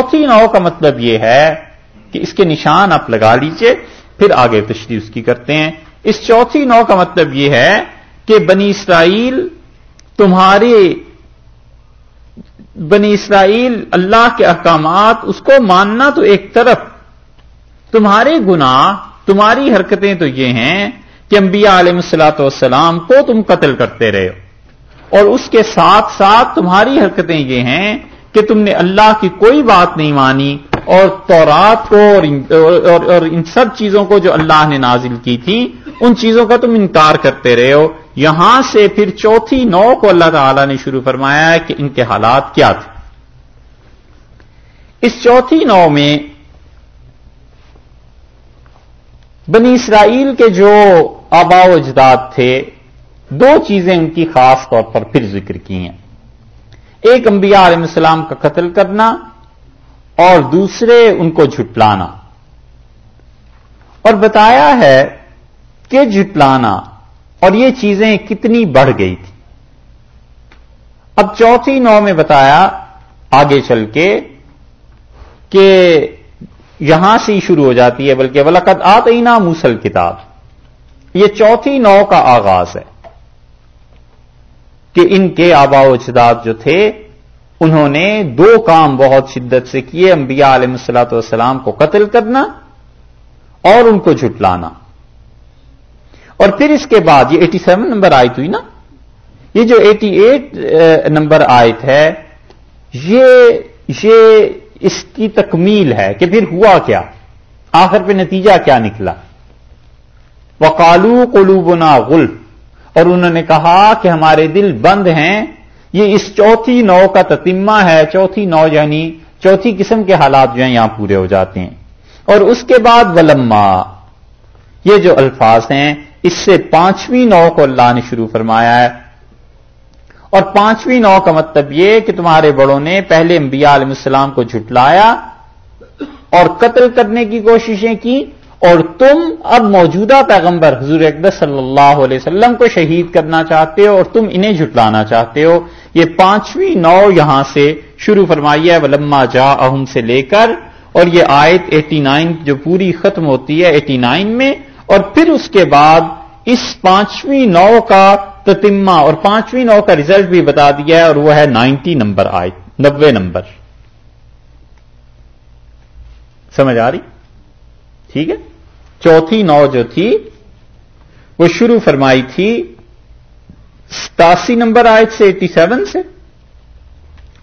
چوتھی نو کا مطلب یہ ہے کہ اس کے نشان آپ لگا لیجیے، پھر آگے تشریح اس کی کرتے ہیں۔ اس چوتھی نو کا مطلب یہ ہے کہ بنی اسرائیل تمہارے بنی اسرائیل اللہ کے احکامات، اس کو ماننا تو ایک طرف۔ تمہارے گناہ، تمہاری حرکتیں تو یہ ہیں کہ انبیاء علیہ السلاۃ والسلام کو تم قتل کرتے رہے ہو۔ اور اس کے ساتھ ساتھ تمہاری حرکتیں یہ ہیں کہ تم نے اللہ کی کوئی بات نہیں مانی اور تورات کو اور اور, اور ان سب چیزوں کو جو اللہ نے نازل کی تھی ان چیزوں کا تم انکار کرتے رہے ہو۔ یہاں سے پھر چوتھی نو کو اللہ تعالی نے شروع فرمایا کہ ان کے حالات کیا تھے۔ اس چوتھی نو میں بنی اسرائیل کے جو آبا و اجداد تھے دو چیزیں ان کی خاص طور پر پھر ذکر کی ہیں۔ ایک انبیاء علیہ السلام کا قتل کرنا اور دوسرے ان کو جھٹلانا۔ اور بتایا ہے کہ جھٹلانا اور یہ چیزیں کتنی بڑھ گئی تھی۔ اب چوتھی نو میں بتایا آگے چل کے کہ یہاں سے ہی شروع ہو جاتی ہے، بلکہ ولقت آتینا موسل کتاب یہ چوتھی نو کا آغاز ہے۔ کہ ان کے آبا و اجداد جو تھے، انہوں نے دو کام بہت شدت سے کیے، انبیاء علیہ السلاۃ والسلام کو قتل کرنا اور ان کو جھٹلانا۔ اور پھر اس کے بعد یہ ایٹی سیون نمبر آیت ہوئی نا؟ یہ جو ایٹی ایٹ نمبر آیت ہے، یہ یہ اس کی تکمیل ہے کہ پھر ہوا کیا؟ آخر پہ نتیجہ کیا نکلا؟ وکالو قلوبنا غلف۔ اور انہوں نے کہا کہ ہمارے دل بند ہیں، یہ اس چوتھی نو کا تتمہ ہے، چوتھی نو یعنی چوتھی قسم کے حالات جو ہیں یہاں پورے ہو جاتے ہیں۔ اور اس کے بعد ولما، یہ جو الفاظ ہیں، اس سے پانچویں نو کو اللہ نے شروع فرمایا ہے۔ اور پانچویں نو کا مطلب یہ کہ تمہارے بڑوں نے پہلے انبیاء علیہ السلام کو جھٹلایا اور قتل کرنے کی کوششیں کی۔ اور تم اب موجودہ پیغمبر حضور اقدس صلی اللہ علیہ وسلم کو شہید کرنا چاہتے ہو اور تم انہیں جھٹلانا چاہتے ہو، یہ پانچویں نو یہاں سے شروع فرمائی ہے ولما جا اہم سے لے کر، اور یہ آیت ایٹی نائن جو پوری ختم ہوتی ہے ایٹی نائن میں، اور پھر اس کے بعد اس پانچویں نو کا تتمہ اور پانچویں نو کا ریزلٹ بھی بتا دیا ہے، اور وہ ہے نائنٹی نمبر آئے نبے نمبر۔ سمجھ آ رہی؟ ٹھیک ہے؟ چوتھی نو جو تھی، وہ شروع فرمائی تھی ستاسی نمبر آئے سے، ایٹی سیون سے۔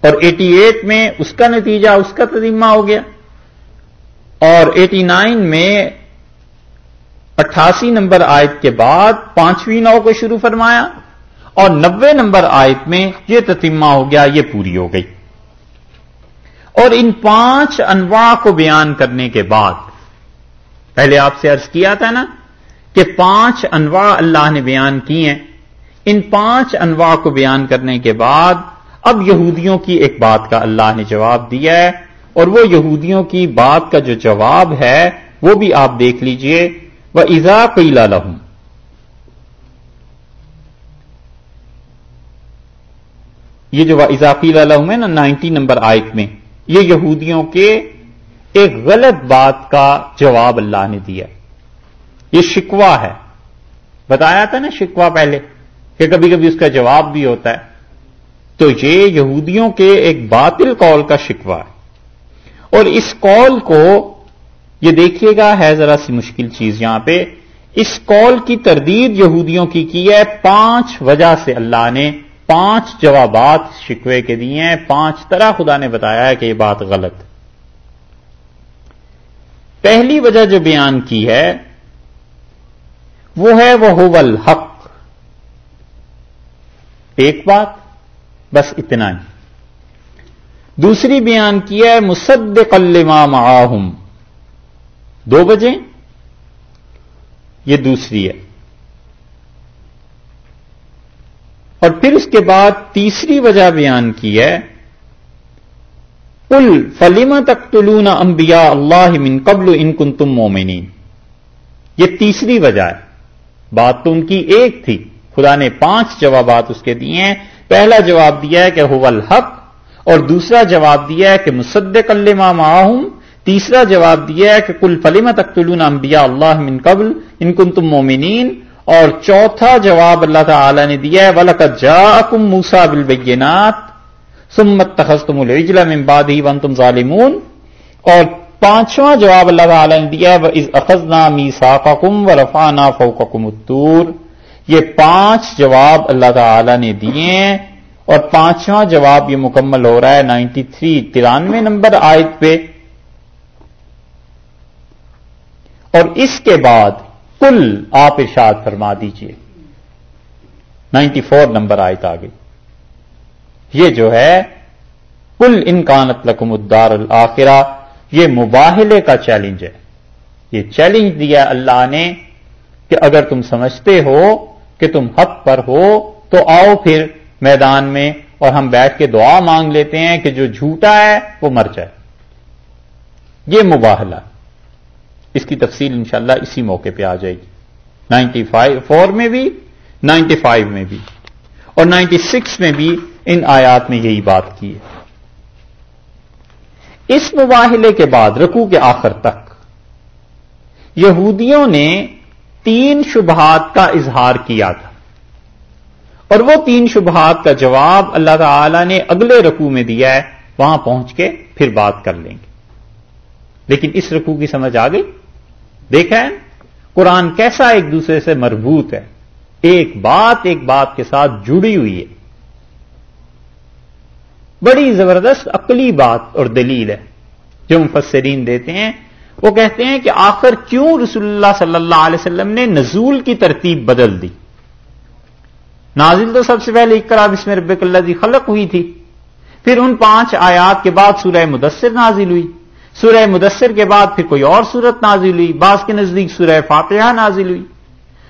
اور ایٹی ایٹ میں اس کا نتیجہ، اس کا تدیمہ ہو گیا۔ اور ایٹی نائن میں اٹھاسی نمبر آیت کے بعد پانچویں نو کو شروع فرمایا۔ اور نبے نمبر آیت میں یہ تتیمہ ہو گیا، یہ پوری ہو گئی۔ اور ان پانچ انواع کو بیان کرنے کے بعد پہلے آپ سے ارض کیا تھا نا کہ پانچ انواع اللہ نے بیان کی ہیں۔ ان پانچ انواع کو بیان کرنے کے بعد اب یہودیوں کی ایک بات کا اللہ نے جواب دیا ہے اور وہ یہودیوں کی بات کا جو جواب ہے وہ بھی آپ دیکھ لیجیے۔ وہ ایزا قیلا لہم یہ جو اضافی لہم ہے نا نائنٹی نمبر آیت میں، یہ یہودیوں کے ایک غلط بات کا جواب اللہ نے دیا یہ شکوا ہے۔ بتایا تھا نا شکوا پہلے کہ کبھی کبھی اس کا جواب بھی ہوتا ہے۔ تو یہ یہودیوں کے ایک باطل قول کا شکوا ہے۔ اور اس قول کو یہ دیکھیے گا، ہے ذرا سی مشکل چیز یہاں پہ۔ اس کال کی تردید یہودیوں کی کی ہے۔ پانچ وجہ سے اللہ نے پانچ جوابات شکوے کے دیے ہیں۔ پانچ طرح خدا نے بتایا ہے کہ یہ بات غلط پہلی وجہ جو بیان کی ہے، وہ ہے وہ ہوول حق ایک بات، بس اتنا ہی۔ دوسری بیان کی ہے مصد قلما معاہم۔ دو بجے۔ یہ دوسری ہے۔ اور پھر اس کے بعد تیسری وجہ بیان کی ہے ال فلیما تک تلون امبیا اللہ من قبل ان کن تم مومنین یہ تیسری وجہ ہے۔ بات تو ان کی ایک تھی۔ خدا نے پانچ جوابات اس کے دیے ہیں۔ پہلا جواب دیا ہے کہ ہو الحق اور دوسرا جواب دیا ہے کہ مصدق کلما معاہم تیسرا جواب دیا ہے کہ کل فلیمہ تختلون انبیاء اللہ من قبل ان کن تم مومنین اور چوتھا جواب اللہ تعالی نے دیا ہے ولک جا کم موسا بالبینات سمت تخصتم الجلا ممباد ہی ون تم ظالمون. اور پانچواں جواب اللہ تعالی نے دیا ہے اخذنا می کم و رفانا فوقکم الطور یہ پانچ جواب اللہ تعالی نے دیے اور پانچواں جواب یہ مکمل ہو رہا ہے نائنٹی تھری ترانوے نمبر آیت پہ۔ اور اس کے بعد کل آپ ارشاد فرما دیجیے۔ نائنٹی فور نمبر آیت آگے۔ یہ جو ہے کل انکانت لکم الدار الآخرہ یہ مباہلے کا چیلنج ہے۔ یہ چیلنج دیا اللہ نے کہ اگر تم سمجھتے ہو کہ تم حق پر ہو، تو آؤ پھر میدان میں اور ہم بیٹھ کے دعا مانگ لیتے ہیں کہ جو جھوٹا ہے، وہ مر جائے۔ یہ مباہلہ۔ اس کی تفصیل انشاءاللہ اسی موقع پہ آ جائے گی۔ نائنٹی فائیو، فور میں بھی، نائنٹی فائیو میں بھی اور نائنٹی سکس میں بھی ان آیات میں یہی بات کی ہے۔ اس مباہلے کے بعد رکو کے آخر تک یہودیوں نے تین شبہات کا اظہار کیا تھا۔ اور وہ تین شبہات کا جواب اللہ تعالی نے اگلے رکوع میں دیا ہے، وہاں پہنچ کے پھر بات کر لیں گے۔ لیکن اس رکوع کی سمجھ آ گئی؟ دیکھیں، قرآن کیسا ایک دوسرے سے مربوط ہے۔ ایک بات ایک بات کے ساتھ جڑی ہوئی ہے۔ بڑی زبردست عقلی بات اور دلیل ہے۔ جو مفسرین دیتے ہیں، وہ کہتے ہیں کہ آخر کیوں رسول اللہ صلی اللہ علیہ وسلم نے نزول کی ترتیب بدل دی؟ نازل تو سب سے پہلے اکرا بسم ربک اللہ خلق ہوئی تھی۔ پھر ان پانچ آیات کے بعد سورہ مدثر نازل ہوئی۔ سورہ مدثر کے بعد پھر کوئی اور صورت نازل ہوئی۔ بعض کے نزدیک سورہ فاتحہ نازل ہوئی۔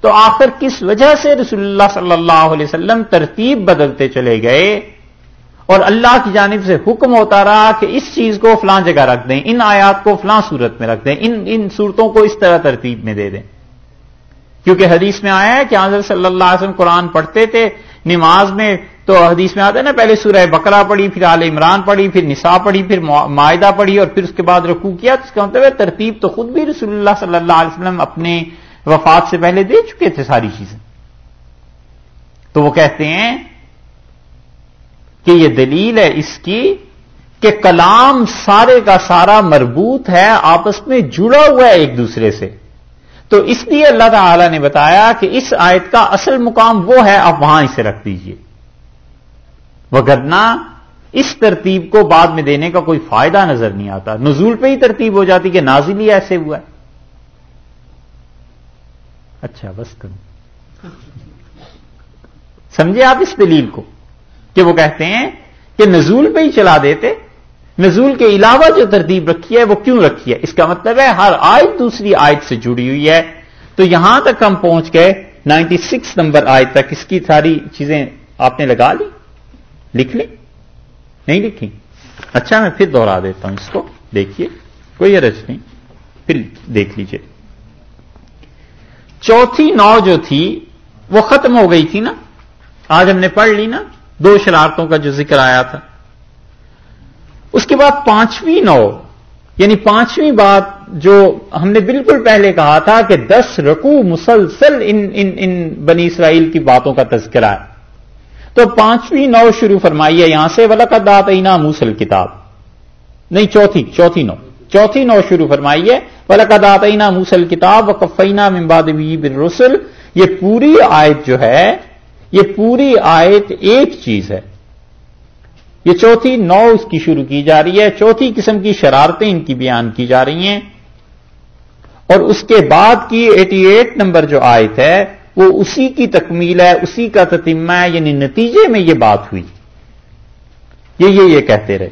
تو آخر کس وجہ سے رسول اللہ صلی اللہ علیہ وسلم ترتیب بدلتے چلے گئے؟ اور اللہ کی جانب سے حکم ہوتا رہا کہ اس چیز کو فلاں جگہ رکھ دیں، ان آیات کو فلاں صورت میں رکھ دیں، ان ان صورتوں کو اس طرح ترتیب میں دے دیں۔ کیونکہ حدیث میں آیا ہے کہ حضرت صلی اللہ علیہ وسلم قرآن پڑھتے تھے، نماز میں تو حدیث میں آتا ہے نا، پہلے سورہ بکرا پڑھی، پھر آل عمران پڑھی، پھر نساء پڑھی، پھر معاہدہ پڑھی اور پھر اس کے بعد رکوع کیا۔ اس کا مطلب ہے ترتیب تو خود بھی رسول اللہ صلی اللہ علیہ وسلم اپنے وفات سے پہلے دے چکے تھے ساری چیزیں۔ تو وہ کہتے ہیں کہ یہ دلیل ہے اس کی کہ کلام سارے کا سارا مربوط ہے، آپس میں جڑا ہوا ہے ایک دوسرے سے۔ تو اس لیے اللہ تعالی نے بتایا کہ اس آیت کا اصل مقام وہ ہے، آپ وہاں اسے رکھ دیجیے۔ وگرنا اس ترتیب کو بعد میں دینے کا کوئی فائدہ نظر نہیں آتا۔ نزول پہ ہی ترتیب ہو جاتی کہ نازل ہی ایسے ہوا ہے۔ اچھا بس کروں۔ سمجھے آپ اس دلیل کو؟ کہ وہ کہتے ہیں کہ نزول پہ ہی چلا دیتے، نزول کے علاوہ جو ترتیب رکھی ہے وہ کیوں رکھی ہے؟ اس کا مطلب ہے ہر آیت دوسری آیت سے جڑی ہوئی ہے۔ تو یہاں تک ہم پہنچ گئے، نائنٹی سکس نمبر آیت تک۔ اس کی ساری چیزیں آپ نے لگا لی؟ لکھ لی نہیں لکھی اچھا میں پھر دوہرا دیتا ہوں اس کو۔ دیکھیے، کوئی عرض نہیں۔ پھر دیکھ لیجیے۔ چوتھی نو جو تھی، وہ ختم ہو گئی تھی نا؟ آج ہم نے پڑھ لی نا؟ دو شرارتوں کا جو ذکر آیا تھا۔ اس کے بعد پانچویں نو یعنی پانچویں بات جو ہم نے بالکل پہلے کہا تھا کہ دس رکو مسلسل ان ان ان بنی اسرائیل کی باتوں کا تذکرہ ہے۔ تو پانچویں نو شروع فرمائی ہے یہاں سے ولک داتینا موسل کتاب نہیں، چوتھی چوتھی نو چوتھی نو شروع فرمائی ہے ولک داتینا موسل کتاب و کفینا ممباد بن رسل یہ پوری آیت جو ہے یہ پوری آیت ایک چیز ہے۔ یہ چوتھی نو اس کی شروع کی جا رہی ہے، چوتھی قسم کی شرارتیں ان کی بیان کی جا رہی ہیں۔ اور اس کے بعد کی ایٹی ایٹ نمبر جو آیت ہے، وہ اسی کی تکمیل ہے، اسی کا تتمہ ہے یعنی نتیجے میں یہ بات ہوئی۔ یہ یہ یہ کہتے رہے۔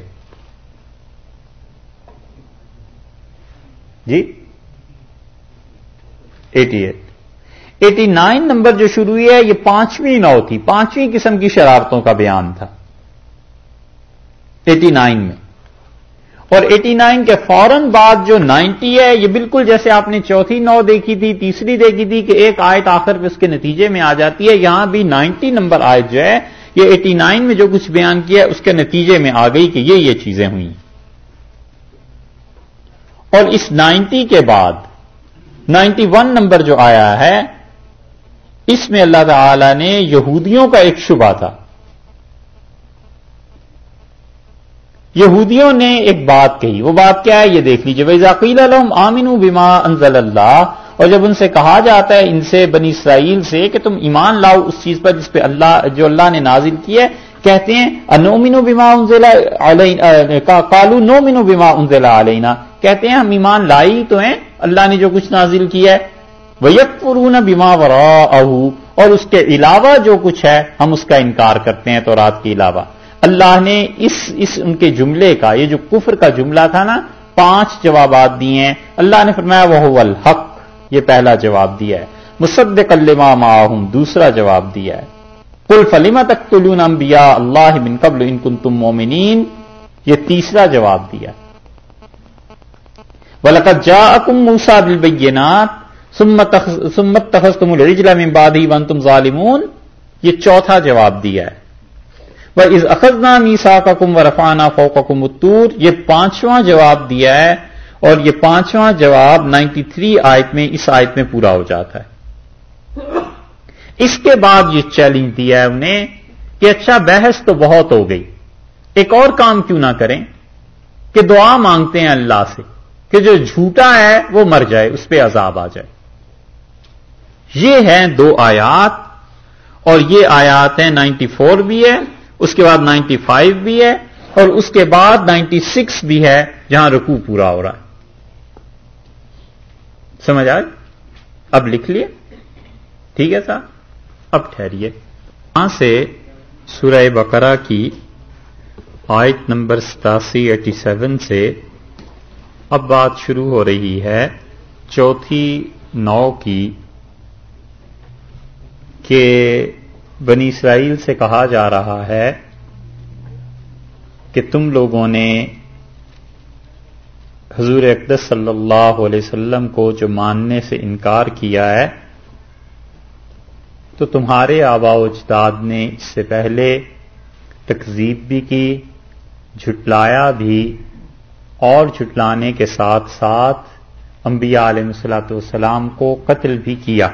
جی؟ Eighty eight eighty nine number جو شروع ہوئی ہے، یہ پانچویں نو تھی۔ پانچویں قسم کی شرارتوں کا بیان تھا۔ ایٹی نائن میں۔ اور ایٹی نائن کے فوراً بعد جو نائنٹی ہے، یہ بالکل جیسے آپ نے چوتھی نو دیکھی تھی، تیسری دیکھی تھی کہ ایک آیت آخر پہ اس کے نتیجے میں آ جاتی ہے۔ یہاں بھی نائنٹی نمبر آیت جو ہے، یہ ایٹی نائن میں جو کچھ بیان کیا ہے اس کے نتیجے میں آ گئی کہ یہ یہ چیزیں ہوئی اور اس نائنٹی کے بعد نائنٹی ون نمبر جو آیا ہے اس میں اللہ تعالی نے یہودیوں کا ایک شبہ تھا۔ یہودیوں نے ایک بات کہی، وہ بات کیا ہے؟ یہ دیکھ لیجیے بھائی ذاکیل علم آمین بیما انزل اللہ اور جب ان سے کہا جاتا ہے، ان سے بنی اسرائیل سے کہ تم ایمان لاؤ اس چیز پر جس پہ اللہ، جو اللہ نے نازل کی ہے، کہتے ہیں نومینو بیما انزلہ کالو نو مینو بیما انزلہ علینا کہتے ہیں، ہم ایمان لائی تو ہیں، اللہ نے جو کچھ نازل کیا ہے۔ ویک پرون بیما ورا اور اس کے علاوہ جو کچھ ہے، ہم اس کا انکار کرتے ہیں تو رات کے علاوہ۔ اللہ نے اس اس ان کے جملے کا، یہ جو کفر کا جملہ تھا نا، پانچ جوابات دیے ہیں۔ اللہ نے فرمایا وہ الحق۔ یہ پہلا جواب دیا ہے۔ مصد کلما معاہم دوسرا جواب دیا ہے۔ کل فلیما تک تلون انبیاء اللہ بن قبل ان کن تم مومنین یہ تیسرا جواب دیا ولقت جا اکم موسا سمت تخص تم الرجلا من بعدی ون تم ظالمون. یہ چوتھا جواب دیا ہے۔ وہ از اخذنا میسا کا کم و رفانہ فوق کم یہ پانچواں جواب دیا ہے اور یہ پانچواں جواب نائنٹی تھری آیت میں اس آیت میں پورا ہو جاتا ہے۔ اس کے بعد یہ چیلنج دیا ہے انہیں کہ اچھا بحث تو بہت ہو گئی۔ ایک اور کام کیوں نہ کریں کہ دعا مانگتے ہیں اللہ سے کہ جو جھوٹا ہے وہ مر جائے، اس پہ عذاب آ جائے۔ یہ ہیں دو آیات، اور یہ آیات ہیں نائنٹی فور بھی ہے اس کے بعد نائنٹی فائیو بھی ہے اور اس کے بعد نائنٹی سکس بھی ہے، جہاں رکو پورا ہو رہا ہے۔ سمجھ آئے اب لکھ لیے۔ ٹھیک ہے صاحب؟ اب ٹھہریے۔ وہاں سے سورہ بقرہ کی آیت نمبر ستاسی، ایٹی سیون سے اب بات شروع ہو رہی ہے، چوتھی نو کی کہ بنی اسرائیل سے کہا جا رہا ہے کہ تم لوگوں نے حضور اقدس صلی اللہ علیہ وسلم کو جو ماننے سے انکار کیا ہے، تو تمہارے آبا و اجداد نے اس سے پہلے تقزیب بھی کی، جھٹلایا بھی، اور جھٹلانے کے ساتھ ساتھ انبیاء علیہ السلاۃ والسلام کو قتل بھی کیا۔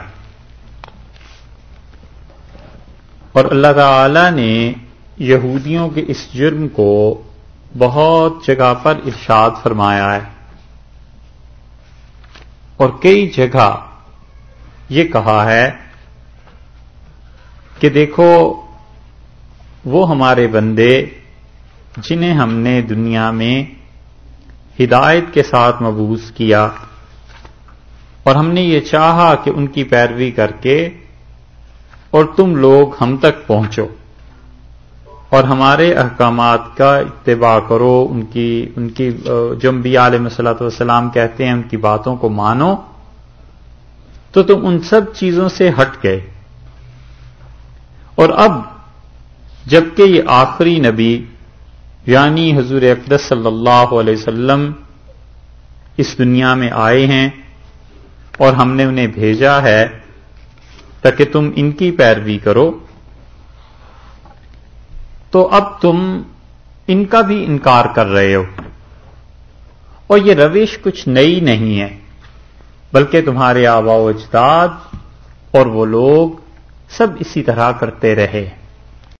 اور اللہ تعالی نے یہودیوں کے اس جرم کو بہت جگہ پر ارشاد فرمایا ہے۔ اور کئی جگہ یہ کہا ہے کہ دیکھو، وہ ہمارے بندے جنہیں ہم نے دنیا میں ہدایت کے ساتھ مبوس کیا اور ہم نے یہ چاہا کہ ان کی پیروی کر کے اور تم لوگ ہم تک پہنچو اور ہمارے احکامات کا اتباع کرو، ان کی ان کی جو انبیاء علیہ مسلاۃ والسلام کہتے ہیں، ان کی باتوں کو مانو۔ تو تم ان سب چیزوں سے ہٹ گئے۔ اور اب جبکہ یہ آخری نبی یعنی حضور اقدس صلی اللہ علیہ وسلم، اس دنیا میں آئے ہیں اور ہم نے انہیں بھیجا ہے تاکہ تم ان کی پیروی کرو۔ تو اب تم ان کا بھی انکار کر رہے ہو۔ اور یہ روش کچھ نئی نہیں ہے، بلکہ تمہارے آبا و اجداد اور وہ لوگ سب اسی طرح کرتے رہے۔